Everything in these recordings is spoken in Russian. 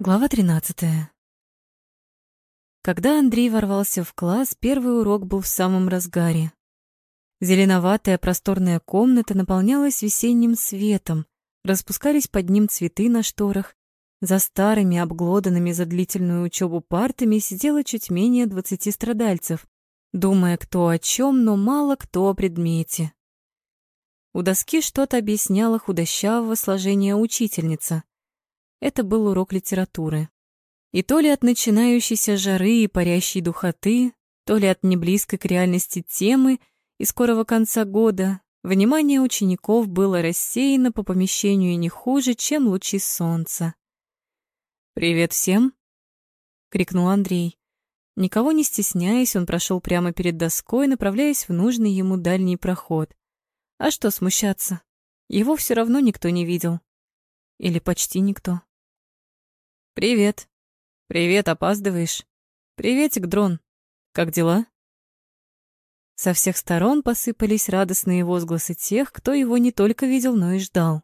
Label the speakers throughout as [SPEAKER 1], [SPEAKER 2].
[SPEAKER 1] Глава 13. Когда Андрей ворвался в класс, первый урок был в самом разгаре. Зеленоватая просторная комната наполнялась весенним светом, распускались под ним цветы на шторах. За старыми, обглоданными за длительную учебу партами сидело чуть менее двадцати страдальцев, думая кто о чем, но мало кто о предмете. У доски что-то объясняла худощавого сложения учительница. Это был урок литературы. И то ли от начинающейся жары и парящей духоты, то ли от неблизкой к реальности темы и скорого конца года, внимание учеников было рассеяно по помещению не хуже, чем лучи солнца. «Привет всем!» — крикнул Андрей. Никого не стесняясь, он прошел прямо перед доской, направляясь в нужный ему дальний проход. А что смущаться? Его все равно никто не видел. Или почти никто. «Привет. Привет, опаздываешь. Приветик, дрон. Как дела?» Со всех сторон посыпались радостные возгласы тех, кто его не только видел, но и ждал.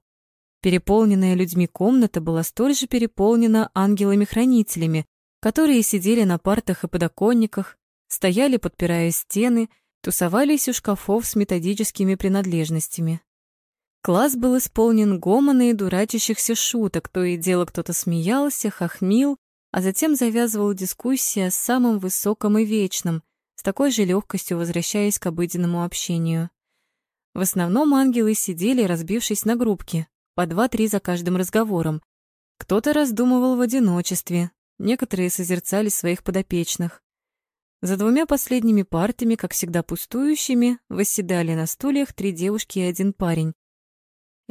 [SPEAKER 1] Переполненная людьми комната была столь же переполнена ангелами-хранителями, которые сидели на партах и подоконниках, стояли, подпирая стены, тусовались у шкафов с методическими принадлежностями. Класс был исполнен гомона и дурачащихся шуток, то и дело кто-то смеялся, хохмил, а затем завязывал дискуссии о самом высоком и вечном, с такой же легкостью возвращаясь к обыденному общению. В основном ангелы сидели, разбившись на группки, по два-три за каждым разговором. Кто-то раздумывал в одиночестве, некоторые созерцали своих подопечных. За двумя последними партами, как всегда пустующими, восседали на стульях три девушки и один парень.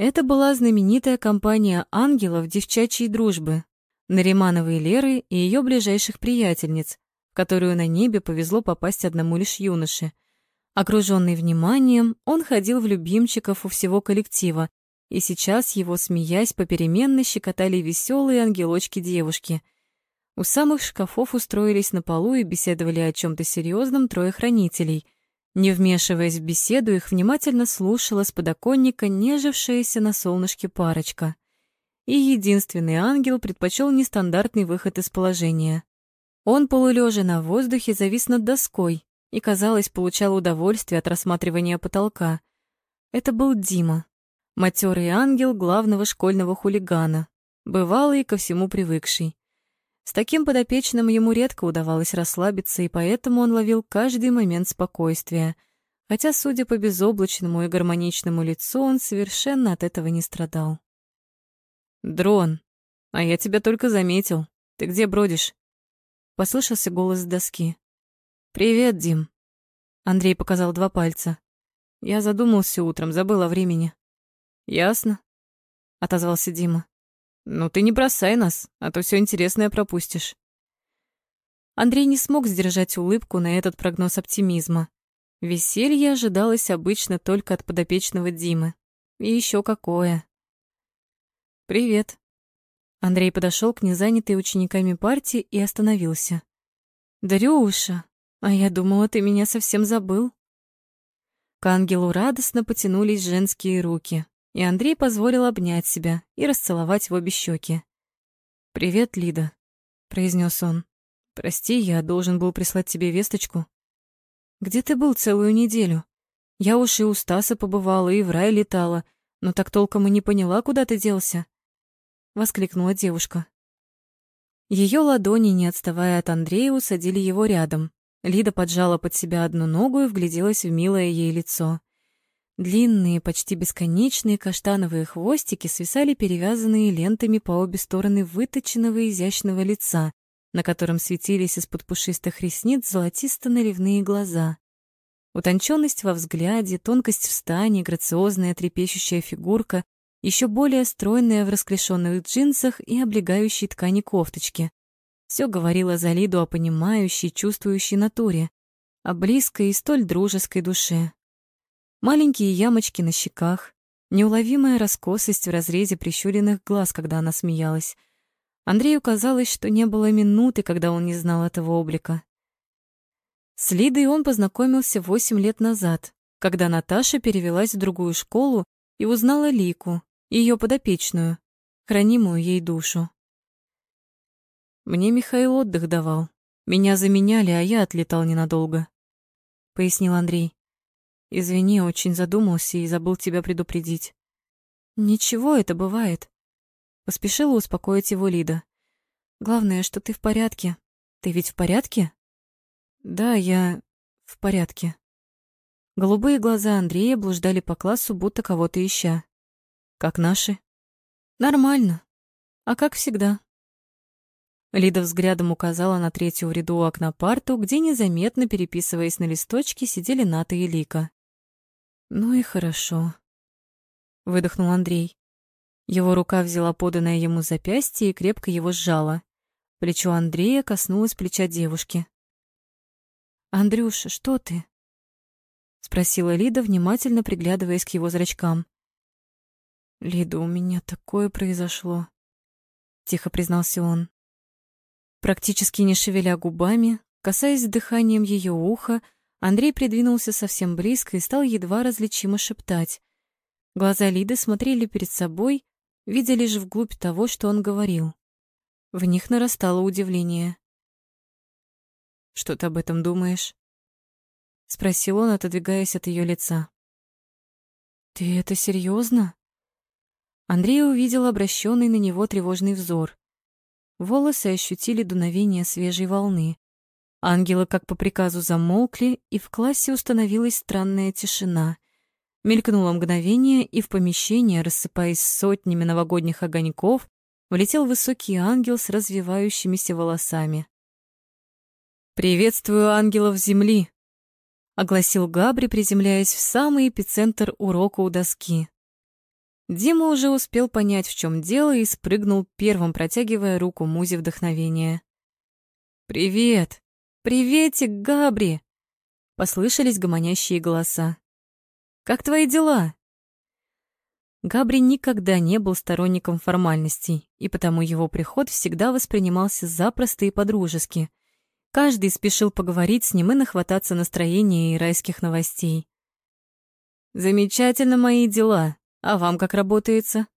[SPEAKER 1] Это была знаменитая компания ангелов девчачьей дружбы, Наримановой Леры и ее ближайших приятельниц, которую на небе повезло попасть одному лишь юноше. Окруженный вниманием, он ходил в любимчиков у всего коллектива, и сейчас его, смеясь, попеременно щекотали веселые ангелочки-девушки — у самых шкафов устроились на полу и беседовали о чем то серьезном трое хранителей. Не вмешиваясь в беседу, их внимательно слушала с подоконника нежившаяся на солнышке парочка. И единственный ангел предпочел нестандартный выход из положения. Он, полулежа на воздухе, завис над доской и, казалось, получал удовольствие от рассматривания потолка. Это был Дима, матерый ангел главного школьного хулигана, бывалый и ко всему привыкший. С таким подопечным ему редко удавалось расслабиться, и поэтому он ловил каждый момент спокойствия. Хотя, судя по безоблачному и гармоничному лицу, он совершенно от этого не страдал. «Дрон, а я тебя только заметил. Ты где бродишь?» Послышался голос с доски. «Привет, Дим». Андрей показал два пальца. Я задумался утром, забыл о времени. «Ясно», — отозвался Дима. «Ну ты не бросай нас, а то все интересное пропустишь». Андрей не смог сдержать улыбку на этот прогноз оптимизма. Веселье ожидалось обычно только от подопечного Димы. И еще какое. «Привет». Андрей подошел к незанятой учениками партии и остановился. «Дрюша, а я думала, ты меня совсем забыл». К ангелу радостно потянулись женские руки и Андрей позволил обнять себя и расцеловать в обе щеки. «Привет, Лида», — произнес он. «Прости, я должен был прислать тебе весточку». «Где ты был целую неделю? Я уж и у Стаса побывала, и в рай летала, но так толком и не поняла, куда ты делся», — воскликнула девушка. Ее ладони, не отставая от Андрея, усадили его рядом. Лида поджала под себя одну ногу и вгляделась в милое ей лицо. Длинные, почти бесконечные каштановые хвостики свисали перевязанные лентами по обе стороны выточенного изящного лица, на котором светились из-под пушистых ресниц золотисто-наливные глаза. Утонченность во взгляде, тонкость в стане, грациозная трепещущая фигурка, еще более стройная в расклешенных джинсах и облегающей ткани кофточки. Все говорило за Лиду о понимающей, чувствующей натуре, о близкой и столь дружеской душе. Маленькие ямочки на щеках, неуловимая раскосость в разрезе прищуренных глаз, когда она смеялась. Андрею казалось, что не было минуты, когда он не знал этого облика. С Лидой он познакомился восемь лет назад, когда Наташа перевелась в другую школу и узнала Лику, ее подопечную, хранимую ей душу. Мне Михаил отдых давал. Меня заменяли, а я отлетал ненадолго, пояснил Андрей. Извини, очень задумался и забыл тебя предупредить. Ничего, это бывает. Поспешила успокоить его Лида. Главное, что ты в порядке. Ты ведь в порядке? Да, я в порядке. Голубые глаза Андрея блуждали по классу, будто кого-то ища. Как наши? Нормально. А как всегда. Лида взглядом указала на третью в ряду окна парту, где, незаметно переписываясь на листочке, сидели Ната и Лика. «Ну и хорошо», — выдохнул Андрей. Его рука взяла поданное ему запястье и крепко его сжала. Плечо Андрея коснулось плеча девушки. «Андрюша, что ты?» — спросила Лида, внимательно приглядываясь к его зрачкам. «Лида, у меня такое произошло», — тихо признался он. Практически не шевеля губами, касаясь дыханием ее уха, Андрей придвинулся совсем близко и стал едва различимо шептать. Глаза Лиды смотрели перед собой, видя лишь вглубь того, что он говорил. В них нарастало удивление. «Что ты об этом думаешь?» — спросил он, отодвигаясь от ее лица. «Ты это серьезно? Андрей увидел обращенный на него тревожный взор. Волосы ощутили дуновение свежей волны. Ангелы, как по приказу, замолкли, и в классе установилась странная тишина. Мелькнуло мгновение, и в помещение, рассыпаясь сотнями новогодних огоньков, влетел высокий ангел с развивающимися волосами. «Приветствую ангелов Земли!» — огласил Габри, приземляясь в самый эпицентр урока у доски. Дима уже успел понять, в чем дело, и спрыгнул первым, протягивая руку Музе вдохновения. «Привет! Приветик, Габри!» Послышались гомонящие голоса. «Как твои дела?» Габри никогда не был сторонником формальностей, и потому его приход всегда воспринимался запросто и подружески. Каждый спешил поговорить с ним и нахвататься настроения и райских новостей. «Замечательно мои дела», «А вам как работается?» —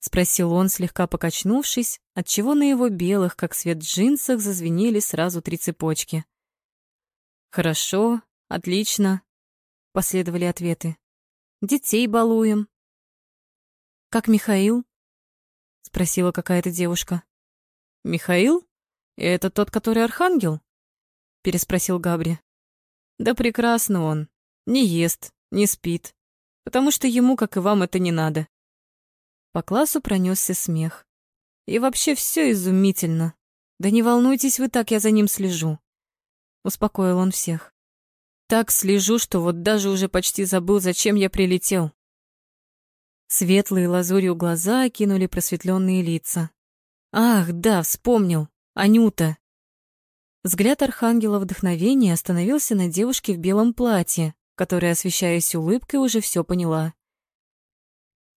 [SPEAKER 1] спросил он, слегка покачнувшись, отчего на его белых, как свет джинсах, зазвенели сразу три цепочки. «Хорошо, отлично», — последовали ответы. «Детей балуем». «Как Михаил?» — спросила какая-то девушка. «Михаил? Это тот, который архангел?» — переспросил Габри. «Да прекрасно он. Не ест, не спит, потому что ему, как и вам, это не надо. По классу пронесся смех. И вообще все изумительно. Да не волнуйтесь вы так, я за ним слежу. Успокоил он всех. Так слежу, что вот даже уже почти забыл, зачем я прилетел. Светлые лазурью глаза окинули просветленные лица. Ах, да, вспомнил. Анюта. Взгляд архангела вдохновения остановился на девушке в белом платье, которая, освещаясь улыбкой, уже все поняла.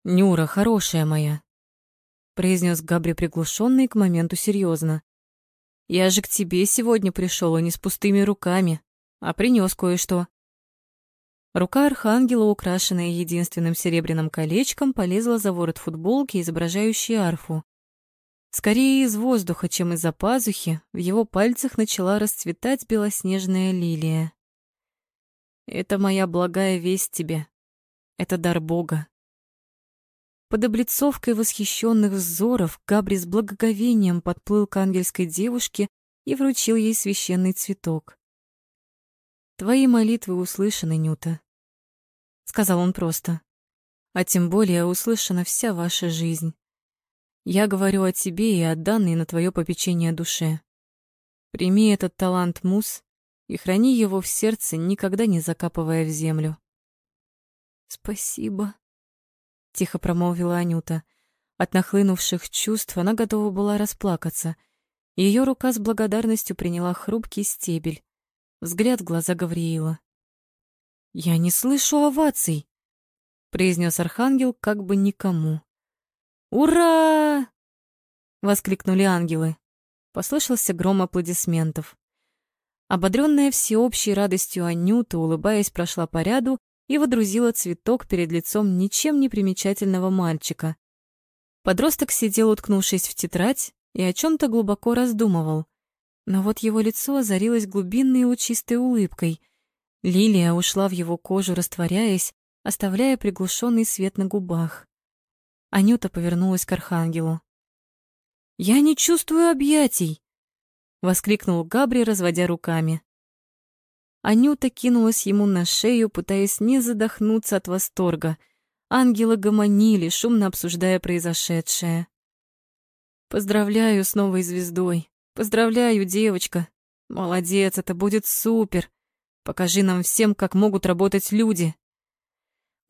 [SPEAKER 1] «Нюра, хорошая моя», — произнес Габри приглушенный к моменту серьезно. «Я же к тебе сегодня пришел, а не с пустыми руками, а принес кое-что». Рука архангела, украшенная единственным серебряным колечком, полезла за ворот футболки, изображающей арфу. Скорее из воздуха, чем из-за пазухи, в его пальцах начала расцветать белоснежная лилия. Это моя благая весть тебе. Это дар Бога. Под облицовкой восхищенных взоров Габри с благоговением подплыл к ангельской девушке и вручил ей священный цветок. «Твои молитвы услышаны, Нюта», — сказал он просто. «А тем более услышана вся ваша жизнь. Я говорю о тебе и о данной на твое попечение душе. Прими этот талант мус и храни его в сердце, никогда не закапывая в землю. «Спасибо», — тихо промолвила Анюта. От нахлынувших чувств она готова была расплакаться. Ее рука с благодарностью приняла хрупкий стебель. Взгляд в глаза Гавриила. «Я не слышу оваций», — произнес Архангел как бы никому. «Ура!» — воскликнули ангелы. Послышался гром аплодисментов. Ободренная всеобщей радостью Анюта, улыбаясь, прошла по ряду и водрузила цветок перед лицом ничем не примечательного мальчика. Подросток сидел, уткнувшись в тетрадь, и о чем то глубоко раздумывал. Но вот его лицо озарилось глубинной лучистой улыбкой. Лилия ушла в его кожу, растворяясь, оставляя приглушенный свет на губах. Анюта повернулась к архангелу. «Я не чувствую объятий!» — воскликнул Габри, разводя руками. Анюта кинулась ему на шею, пытаясь не задохнуться от восторга. Ангелы гомонили, шумно обсуждая произошедшее. «Поздравляю с новой звездой! Поздравляю, девочка! Молодец, это будет супер! Покажи нам всем, как могут работать люди!»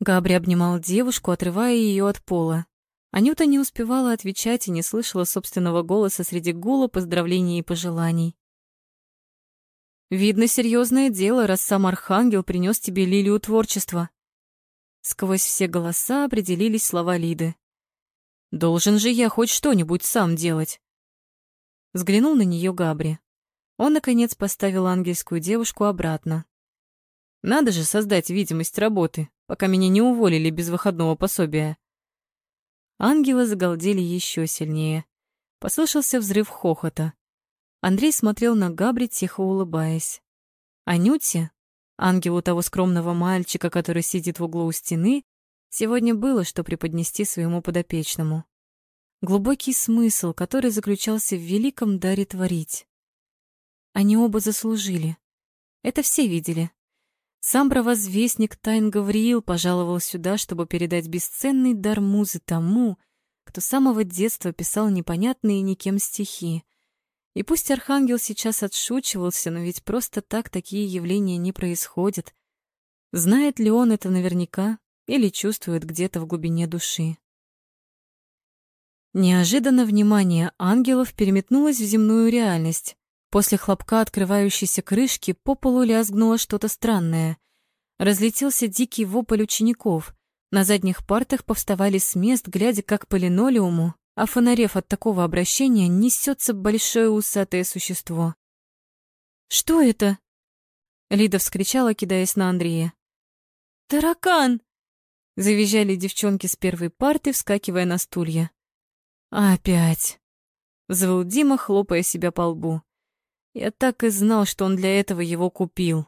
[SPEAKER 1] Габри обнимал девушку, отрывая ее от пола. Анюта не успевала отвечать и не слышала собственного голоса среди гула поздравлений и пожеланий. «Видно, серьезное дело, раз сам Архангел принес тебе лилию творчества». Сквозь все голоса определились слова Лиды. «Должен же я хоть что-нибудь сам делать». Взглянул на нее Габри. Он, наконец, поставил ангельскую девушку обратно. «Надо же создать видимость работы, пока меня не уволили без выходного пособия». Ангелы загалдели еще сильнее. Послышался взрыв хохота. Андрей смотрел на Габри, тихо улыбаясь. Анюте, ангелу того скромного мальчика, который сидит в углу у стены, сегодня было что преподнести своему подопечному. Глубокий смысл, который заключался в великом даре творить. Они оба заслужили. Это все видели. Сам провозвестник Тайн Гавриил пожаловал сюда, чтобы передать бесценный дар музы тому, кто с самого детства писал непонятные никем стихи. И пусть Архангел сейчас отшучивался, но ведь просто так такие явления не происходят. Знает ли он это наверняка или чувствует где-то в глубине души? Неожиданно внимание ангелов переметнулось в земную реальность. После хлопка открывающейся крышки по полу лязгнуло что-то странное. Разлетелся дикий вопль учеников. На задних партах повставали с мест, глядя как по линолеуму, а фонарев от такого обращения несется большое усатое существо. «Что это?» Лида вскричала, кидаясь на Андрея. «Таракан!» Завизжали девчонки с первой парты, вскакивая на стулья. «Опять!» — взвыл Дима, хлопая себя по лбу. Я так и знал, что он для этого его купил.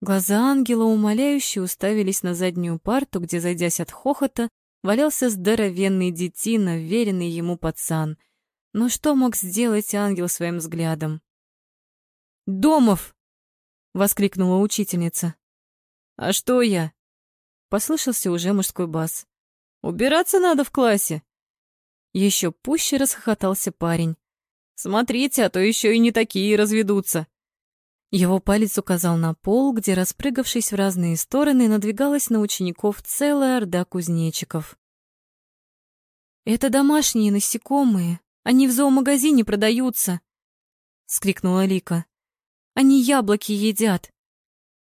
[SPEAKER 1] Глаза ангела умоляюще уставились на заднюю парту, где, зайдясь от хохота, валялся здоровенный детина, веренный ему пацан. Но что мог сделать ангел своим взглядом? «Домов!» — воскликнула учительница. «А что я?» — послышался уже мужской бас. «Убираться надо в классе!» Еще пуще расхохотался парень. Смотрите, а то еще и не такие разведутся. Его палец указал на пол, где, распрыгавшись в разные стороны, надвигалась на учеников целая орда кузнечиков. «Это домашние насекомые, они в зоомагазине продаются!» — скрикнула Лика. «Они яблоки едят!»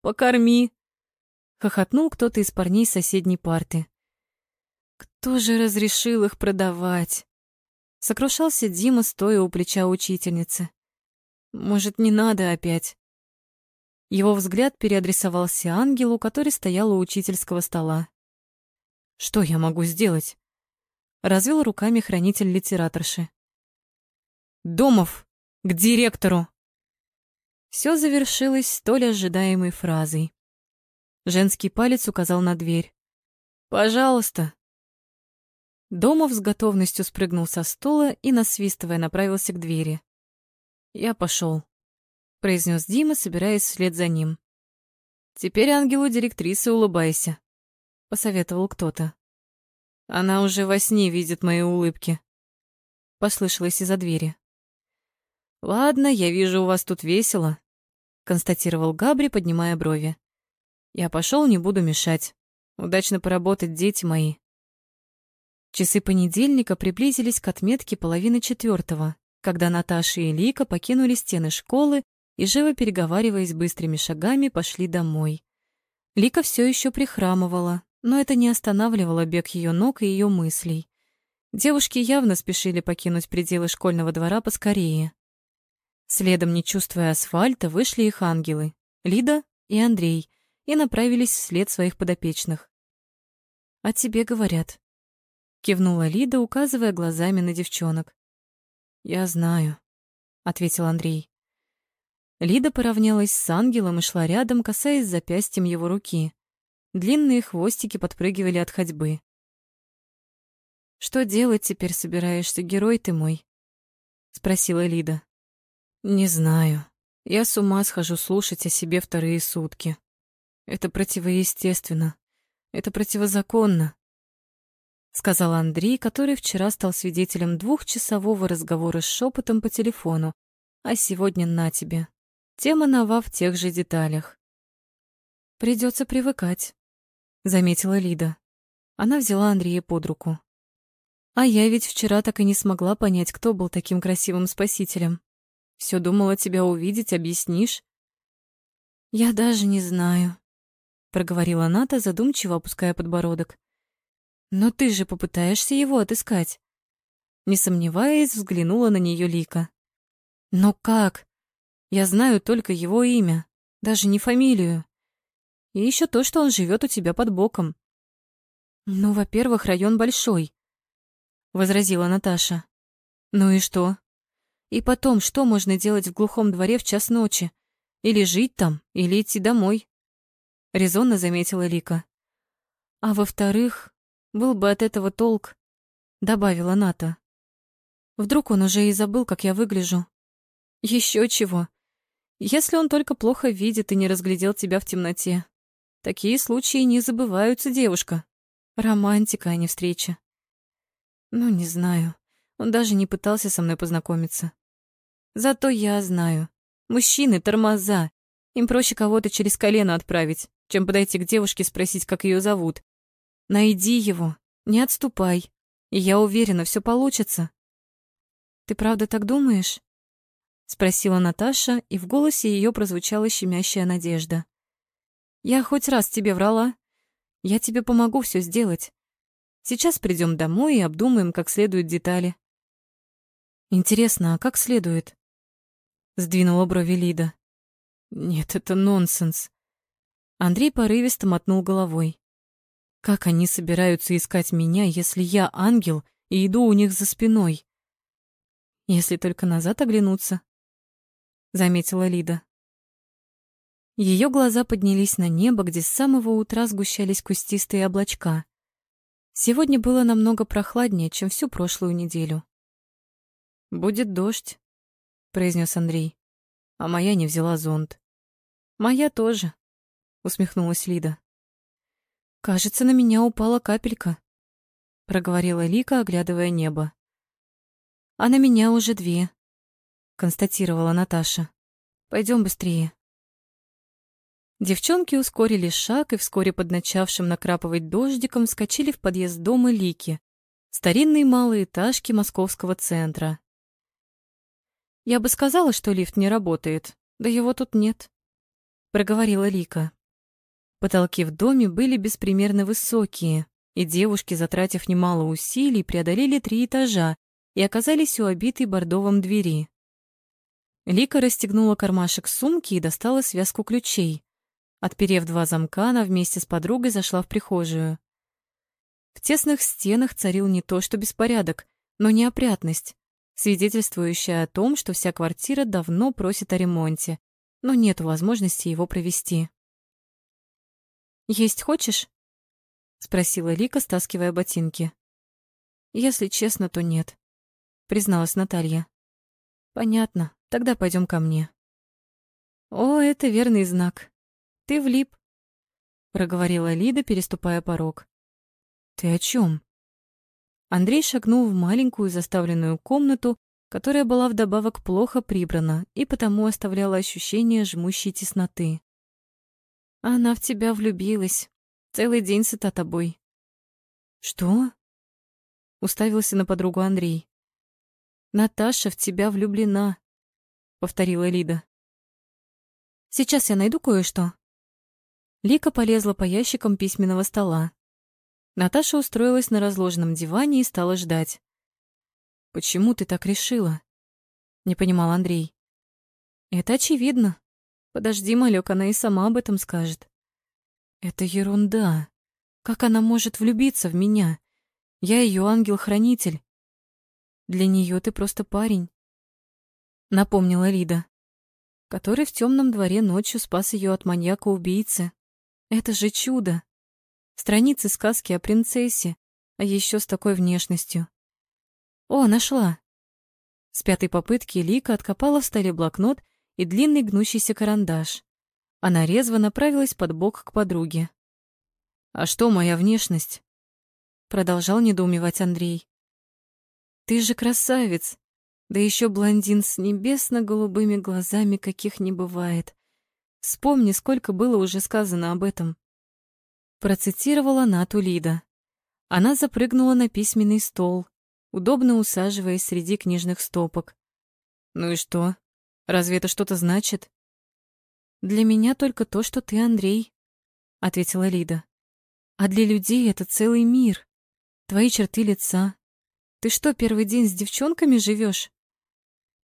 [SPEAKER 1] «Покорми!» — хохотнул кто-то из парней соседней парты. «Кто же разрешил их продавать?» Сокрушался Дима, стоя у плеча учительницы. Может, не надо опять? Его взгляд переадресовался ангелу, который стоял у учительского стола. Что я могу сделать? Развел руками хранитель литераторши. Домов, к директору. Все завершилось столь ожидаемой фразой. Женский палец указал на дверь. Пожалуйста. Домов с готовностью спрыгнул со стула и, насвистывая, направился к двери. «Я пошел», — произнес Дима, собираясь вслед за ним. «Теперь ангелу директрисы улыбайся», — посоветовал кто-то. «Она уже во сне видит мои улыбки», — послышалось из-за двери. «Ладно, я вижу, у вас тут весело», — констатировал Габри, поднимая брови. «Я пошел, не буду мешать. Удачно поработать, дети мои». Часы понедельника приблизились к отметке половины четвертого, когда Наташа и Лика покинули стены школы и, живо переговариваясь быстрыми шагами, пошли домой. Лика все еще прихрамывала, но это не останавливало бег ее ног и ее мыслей. Девушки явно спешили покинуть пределы школьного двора поскорее. Следом, не чувствуя асфальта, вышли их ангелы — Лида и Андрей, и направились вслед своих подопечных. «О тебе говорят», кивнула Лида, указывая глазами на девчонок. Я знаю, ответил Андрей. Лида поравнялась с ангелом и шла рядом, касаясь запястьем его руки. Длинные хвостики подпрыгивали от ходьбы. «Что делать теперь собираешься, герой ты мой?» — спросила Лида. «Не знаю. Я с ума схожу слушать о себе вторые сутки. Это противоестественно. Это противозаконно», — сказал Андрей, который вчера стал свидетелем двухчасового разговора с шепотом по телефону, а сегодня на тебе. Тема нова в тех же деталях. Придется привыкать, заметила Лида. Она взяла Андрея под руку. А я ведь вчера так и не смогла понять, кто был таким красивым спасителем. Все думала тебя увидеть, объяснишь? Я даже не знаю, проговорила Ната, задумчиво опуская подбородок. Но ты же попытаешься его отыскать. Не сомневаясь, взглянула на нее Лика. Но как? Я знаю только его имя, даже не фамилию. И еще то, что он живет у тебя под боком. Ну, во-первых, район большой возразила Наташа. Ну и что? И потом, что можно делать в глухом дворе в час ночи? Или жить там, или идти домой? резонно заметила Лика. А во-вторых, был бы от этого толк, добавила Ната. Вдруг он уже и забыл, как я выгляжу. Еще чего. Если он только плохо видит и не разглядел тебя в темноте. Такие случаи не забываются, девушка. Романтика, а не встреча. Ну, не знаю. Он даже не пытался со мной познакомиться. Зато я знаю. Мужчины — тормоза. Им проще кого-то через колено отправить, чем подойти к девушке и спросить, как ее зовут. Найди его, не отступай. И я уверена, все получится. Ты правда так думаешь? Спросила Наташа, и в голосе ее прозвучала щемящая надежда. Я хоть раз тебе врала. Я тебе помогу все сделать. Сейчас придем домой и обдумаем, как следует детали. Интересно, а как следует? Сдвинула брови Лида. Нет, это нонсенс. Андрей порывисто мотнул головой. Как они собираются искать меня, если я ангел и иду у них за спиной? Если только назад оглянуться, заметила Лида. Ее глаза поднялись на небо, где с самого утра сгущались кустистые облачка. Сегодня было намного прохладнее, чем всю прошлую неделю. «Будет дождь», — произнес Андрей. А моя не взяла зонт. «Моя тоже», — усмехнулась Лида. «Кажется, на меня упала капелька», — проговорила Лика, оглядывая небо. «А на меня уже две», — констатировала Наташа. Пойдем быстрее». Девчонки ускорили шаг и вскоре под начавшим накрапывать дождиком вскочили в подъезд дома Лики, старинные малые этажки московского центра. «Я бы сказала, что лифт не работает, да его тут нет», — проговорила Лика. Потолки в доме были беспримерно высокие, и девушки, затратив немало усилий, преодолели три этажа и оказались у обитой бордовом двери. Лика расстегнула кармашек сумки и достала связку ключей. Отперев два замка, она вместе с подругой зашла в прихожую. В тесных стенах царил не то что беспорядок, но неопрятность, свидетельствующая о том, что вся квартира давно просит о ремонте, но нет возможности его провести. «Есть хочешь?» — спросила Лика, стаскивая ботинки. «Если честно, то нет», — призналась Наталья. «Понятно, тогда пойдем ко мне». «О, это верный знак», ты влип, проговорила Лида, переступая порог. Ты о чем? Андрей шагнул в маленькую заставленную комнату, которая была вдобавок плохо прибрана и потому оставляла ощущение жмущей тесноты. Она в тебя влюбилась. Целый день сыта тобой. Что? Уставился на подругу Андрей. Наташа в тебя влюблена, повторила Лида. Сейчас я найду кое-что. Лика полезла по ящикам письменного стола. Наташа устроилась на разложенном диване и стала ждать. «Почему ты так решила?» — не понимал Андрей. «Это очевидно. Подожди, малек, она и сама об этом скажет». «Это ерунда. Как она может влюбиться в меня? Я ее ангел-хранитель». Для нее ты просто парень. Напомнила Лида, который в темном дворе ночью спас ее от маньяка-убийцы. Это же чудо. Страницы сказки о принцессе, а еще с такой внешностью. О, нашла. С пятой попытки Лика откопала в столе блокнот и длинный гнущийся карандаш. Она резво направилась под бок к подруге. «А что моя внешность?» Продолжал недоумевать Андрей. «Ты же красавец! Да еще блондин с небесно-голубыми глазами, каких не бывает. Вспомни, сколько было уже сказано об этом». Процитировала Нату Лида. Она запрыгнула на письменный стол, удобно усаживаясь среди книжных стопок. «Ну и что? Разве это что-то значит?» «Для меня только то, что ты Андрей», — ответила Лида. «А для людей это целый мир. Твои черты лица. Ты что, первый день с девчонками живешь?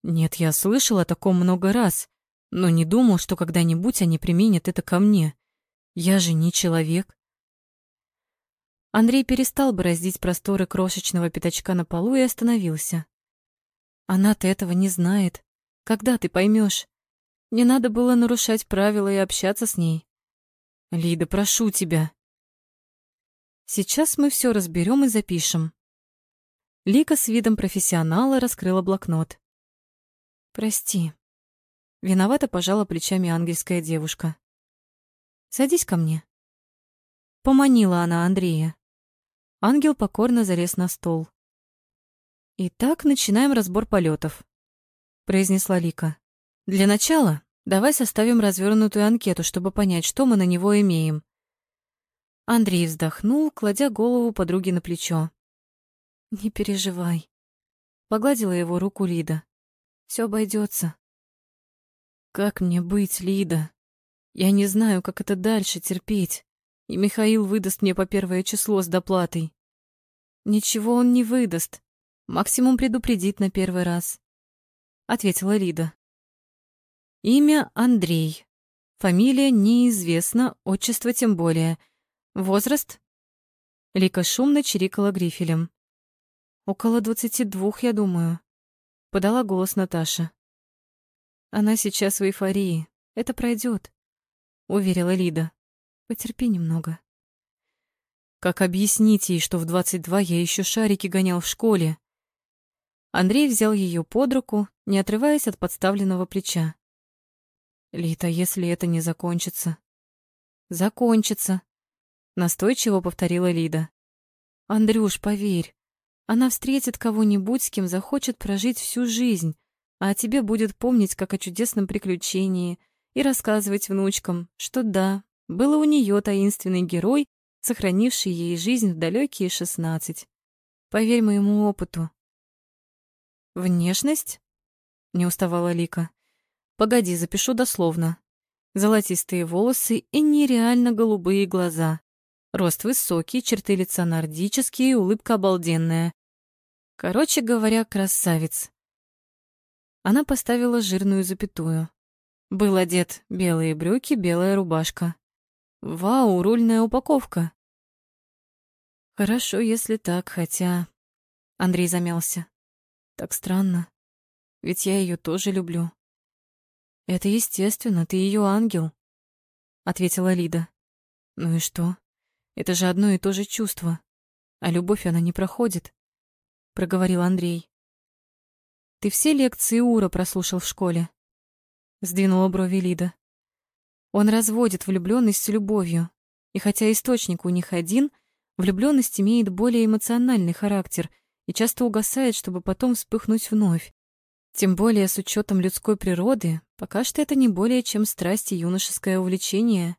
[SPEAKER 1] «Нет, я слышал о таком много раз, но не думал, что когда-нибудь они применят это ко мне. Я же не человек». Андрей перестал бороздить просторы крошечного пятачка на полу и остановился. «Она-то этого не знает. Когда ты поймешь? Не надо было нарушать правила и общаться с ней. Лида, прошу тебя. Сейчас мы все разберем и запишем. Лика с видом профессионала раскрыла блокнот. Прости. Виновато пожала плечами ангельская девушка. Садись ко мне. Поманила она Андрея. Ангел покорно залез на стол. Итак, начинаем разбор полетов, произнесла Лика. Для начала давай составим развернутую анкету, чтобы понять, что мы на него имеем. Андрей вздохнул, кладя голову подруге на плечо. Не переживай. Погладила его руку Лида. Все обойдется. Как мне быть, Лида? Я не знаю, как это дальше терпеть. И Михаил выдаст мне по первое число с доплатой. Ничего он не выдаст. Максимум предупредит на первый раз. Ответила Лида. Имя Андрей. Фамилия неизвестна, отчество тем более. Возраст? Лика шумно чирикала грифелем. Около двадцати двух, я думаю. Подала голос Наташа. Она сейчас в эйфории. Это пройдет, уверила Лида. Потерпи немного. Как объяснить ей, что в двадцать два я еще шарики гонял в школе? Андрей взял ее под руку, не отрываясь от подставленного плеча. Лита, если это не закончится. Закончится, настойчиво повторила Лида. Андрюш, поверь, она встретит кого-нибудь, с кем захочет прожить всю жизнь, а о тебе будет помнить как о чудесном приключении и рассказывать внучкам, что да, был у нее таинственный герой, сохранивший ей жизнь в далекие шестнадцать. Поверь моему опыту. Внешность? Не уставала Лика. Погоди, запишу дословно. Золотистые волосы и нереально голубые глаза. Рост высокий, черты лица нордические, улыбка обалденная. Короче говоря, красавец. Она поставила жирную запятую. Был одет белые брюки, белая рубашка. Вау, рульная упаковка. Хорошо, если так, хотя... Андрей замялся. Так странно. Ведь я ее тоже люблю. Это естественно, ты ее ангел, ответила Лида. Ну и что? Это же одно и то же чувство. А любовь она не проходит, проговорил Андрей. Ты все лекции Ура прослушал в школе? Сдвинула брови Лида. Он разводит влюбленность с любовью, и хотя источник у них один, влюбленность имеет более эмоциональный характер и часто угасает, чтобы потом вспыхнуть вновь. Тем более с учетом людской природы, пока что это не более чем страсть и юношеское увлечение.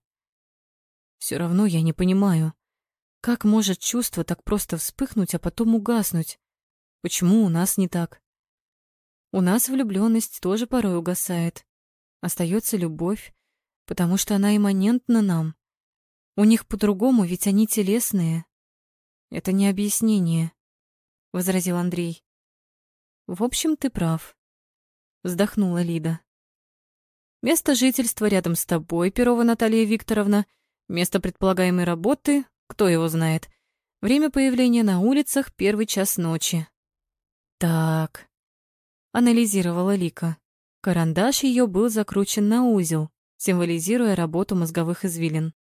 [SPEAKER 1] Все равно я не понимаю, как может чувство так просто вспыхнуть, а потом угаснуть? Почему у нас не так? У нас влюбленность тоже порой угасает. Остается любовь, потому что она имманентна нам. У них по-другому, ведь они телесные. Это не объяснение, возразил Андрей. В общем, ты прав вздохнула Лида. Место жительства рядом с тобой, Перова Наталья Викторовна. Место предполагаемой работы, кто его знает. Время появления на улицах — первый час ночи. Так, анализировала Лика. Карандаш ее был закручен на узел, символизируя работу мозговых извилин.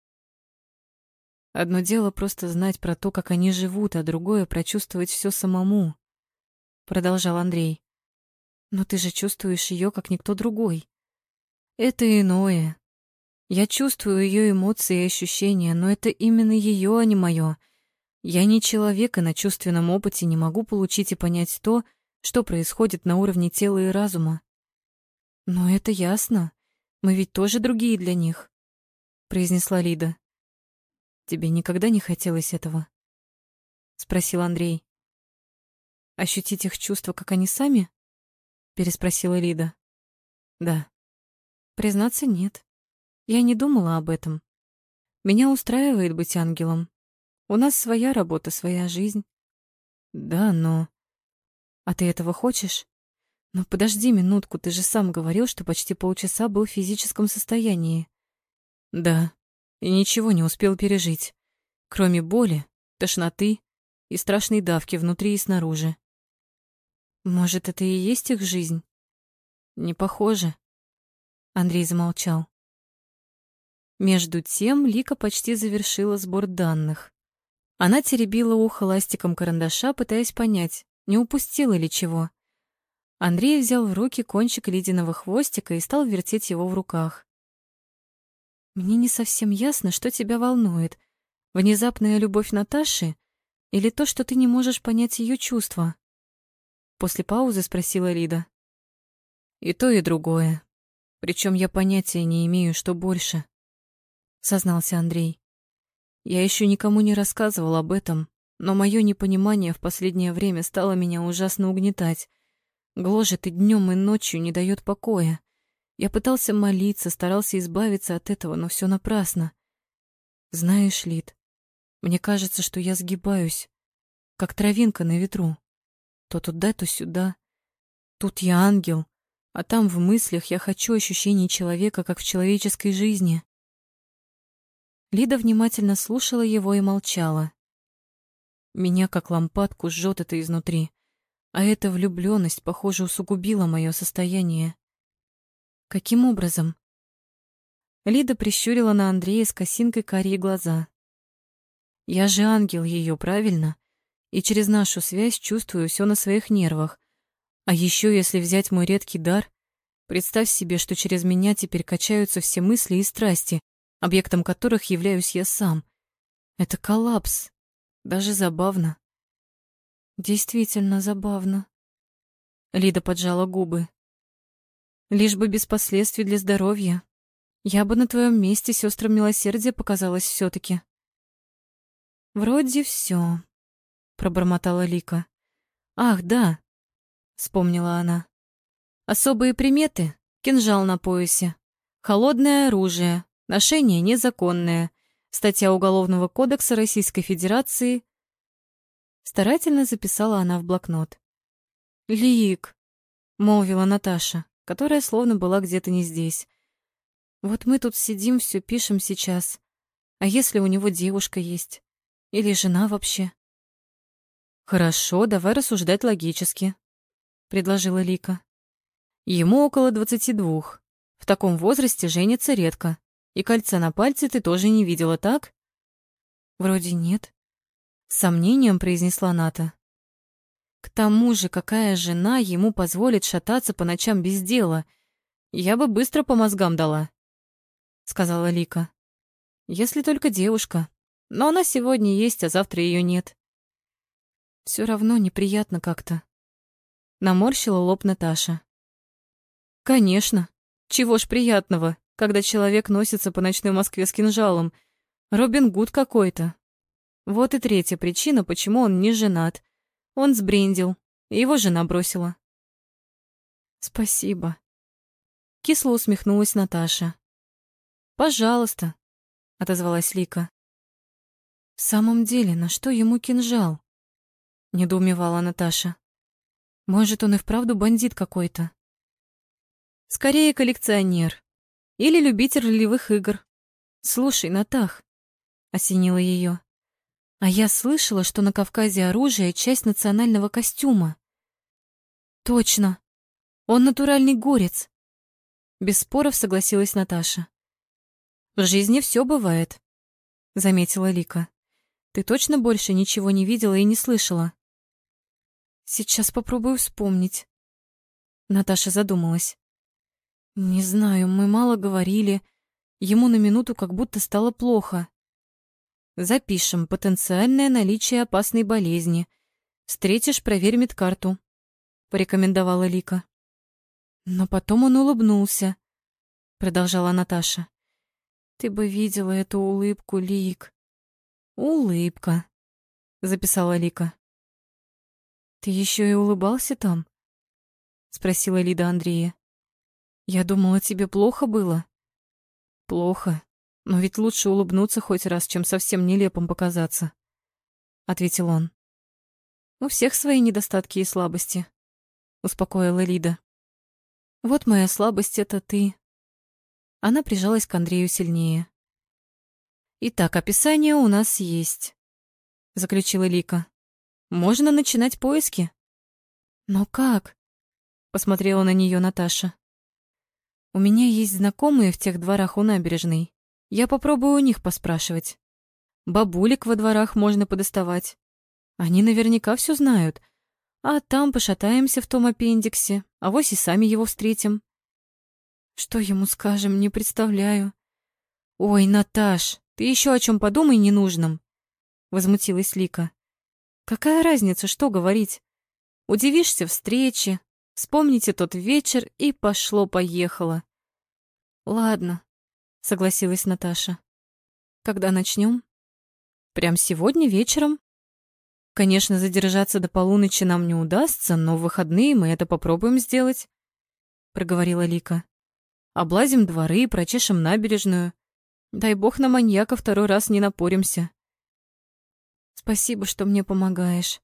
[SPEAKER 1] Одно дело просто знать про то, как они живут, а другое — прочувствовать все самому, — продолжал Андрей. Но ты же чувствуешь ее, как никто другой. Это иное. Я чувствую ее эмоции и ощущения, но это именно ее, а не мое. Я не человек и на чувственном опыте не могу получить и понять то, что происходит на уровне тела и разума. Но это ясно. Мы ведь тоже другие для них, произнесла Лида. Тебе никогда не хотелось этого? спросил Андрей. Ощутить их чувства, как они сами? переспросила Лида. Да. Признаться, нет. Я не думала об этом. Меня устраивает быть ангелом. У нас своя работа, своя жизнь. Да, но... А ты этого хочешь? Но подожди минутку, ты же сам говорил, что почти полчаса был в физическом состоянии. Да, и ничего не успел пережить, кроме боли, тошноты и страшной давки внутри и снаружи. Может, это и есть их жизнь? Не похоже. Андрей замолчал. Между тем Лика почти завершила сбор данных. Она теребила ухо ластиком карандаша, пытаясь понять, не упустила ли чего. Андрей взял в руки кончик ледяного хвостика и стал вертеть его в руках. «Мне не совсем ясно, что тебя волнует. Внезапная любовь Наташи или то, что ты не можешь понять ее чувства?» После паузы спросила Лида. «И то, и другое. Причем я понятия не имею, что больше», — сознался Андрей. «Я еще никому не рассказывал об этом, но мое непонимание в последнее время стало меня ужасно угнетать. Гложет и днем, и ночью не дает покоя. Я пытался молиться, старался избавиться от этого, но все напрасно. Знаешь, Лид, мне кажется, что я сгибаюсь, как травинка на ветру. То туда, то сюда. Тут я ангел, а там в мыслях я хочу ощущений человека, как в человеческой жизни. Лида внимательно слушала его и молчала. Меня, как лампадку, жжет это изнутри. А эта влюблённость, похоже, усугубила моё состояние. Каким образом? Лида прищурила на Андрея с косинкой карие глаза. Я же ангел её, правильно? И через нашу связь чувствую всё на своих нервах. А ещё, если взять мой редкий дар, представь себе, что через меня теперь качаются все мысли и страсти, объектом которых являюсь я сам. Это коллапс. Даже забавно. Действительно забавно. Лида поджала губы. Лишь бы без последствий для здоровья. Я бы на твоем месте сестрам милосердия показалось все таки Вроде все, пробормотала Лика. Ах, да, вспомнила она. Особые приметы: кинжал на поясе, холодное оружие, ношение незаконное, статья Уголовного кодекса Российской Федерации Старательно записала она в блокнот. «Лик!» — молвила Наташа, которая словно была где-то не здесь. «Вот мы тут сидим, все пишем сейчас. А если у него девушка есть? Или жена вообще?» «Хорошо, давай рассуждать логически», — предложила Лика. «Ему около двадцати двух. В таком возрасте женится редко. И кольца на пальце ты тоже не видела, так?» «Вроде нет», сомнением произнесла Ната. К тому же, какая жена ему позволит шататься по ночам без дела? Я бы быстро по мозгам дала, сказала Лика. Если только девушка. Но она сегодня есть, а завтра ее нет. Все равно неприятно как-то. Наморщила лоб Наташа. Конечно. Чего ж приятного, когда человек носится по ночной Москве с кинжалом. Робин Гуд какой-то. Вот и третья причина, почему он не женат. Он сбрендил, его жена бросила. Спасибо. Кисло усмехнулась Наташа. Пожалуйста, отозвалась Лика. В самом деле, на что ему кинжал? недоумевала Наташа. Может, он и вправду бандит какой-то? Скорее коллекционер или любитель ролевых игр. Слушай, Натах, осенила ее. А я слышала, что на Кавказе оружие — часть национального костюма. Точно. Он натуральный горец. Без споров согласилась Наташа. В жизни все бывает, заметила Лика. Ты точно больше ничего не видела и не слышала? Сейчас попробую вспомнить. Наташа задумалась. Не знаю, мы мало говорили. Ему на минуту как будто стало плохо. Запишем потенциальное наличие опасной болезни. Встретишь, проверь медкарту порекомендовала Лика. Но потом он улыбнулся, продолжала Наташа. Ты бы видела эту улыбку, Лик. Улыбка, записала Лика. Ты еще и улыбался там? спросила Лида Андрея. Я думала, тебе плохо было. Плохо, но ведь лучше улыбнуться хоть раз, чем совсем нелепым показаться, ответил он. У всех свои недостатки и слабости успокоила Лида. Вот моя слабость это ты. Она прижалась к Андрею сильнее. Итак, описание у нас есть, заключила Лика. Можно начинать поиски. Но как? посмотрела на нее Наташа. У меня есть знакомые в тех дворах у набережной. Я попробую у них поспрашивать. Бабулек во дворах можно подоставать. Они наверняка все знают, а там пошатаемся в том аппендиксе, а вось и сами его встретим. Что ему скажем, не представляю. Ой, Наташ, ты еще о чем подумай ненужном, возмутилась Лика. Какая разница, что говорить? Удивишься встрече, вспомните тот вечер и пошло-поехало. Ладно, согласилась Наташа. Когда начнем? Прям сегодня вечером? Конечно, задержаться до полуночи нам не удастся, но в выходные мы это попробуем сделать, проговорила Лика. Облазим дворы, прочешем набережную. Дай бог на маньяка второй раз не напоримся. Спасибо, что мне помогаешь.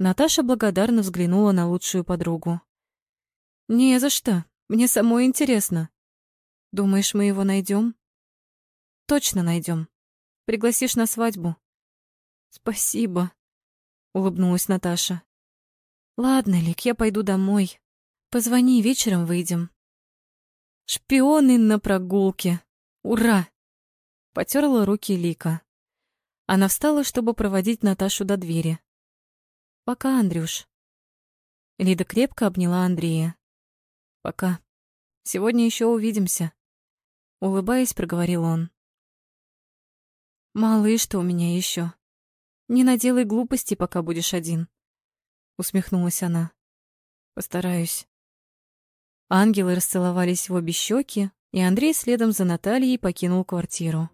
[SPEAKER 1] Наташа благодарно взглянула на лучшую подругу. Не за что. Мне самой интересно. Думаешь, мы его найдем? Точно найдем. Пригласишь на свадьбу? Спасибо, улыбнулась Наташа. Ладно, Лик, я пойду домой. Позвони, вечером выйдем. Шпионы на прогулке. Ура! Потерла руки Лика. Она встала, чтобы проводить Наташу до двери. Пока, Андрюш. Лида крепко обняла Андрея. Пока. Сегодня еще увидимся. Улыбаясь, проговорил он. Малыш, что у меня еще. Не наделай глупостей, пока будешь один. Усмехнулась она. Постараюсь. Ангелы расцеловались в обе щеки, и Андрей следом за Натальей покинул квартиру.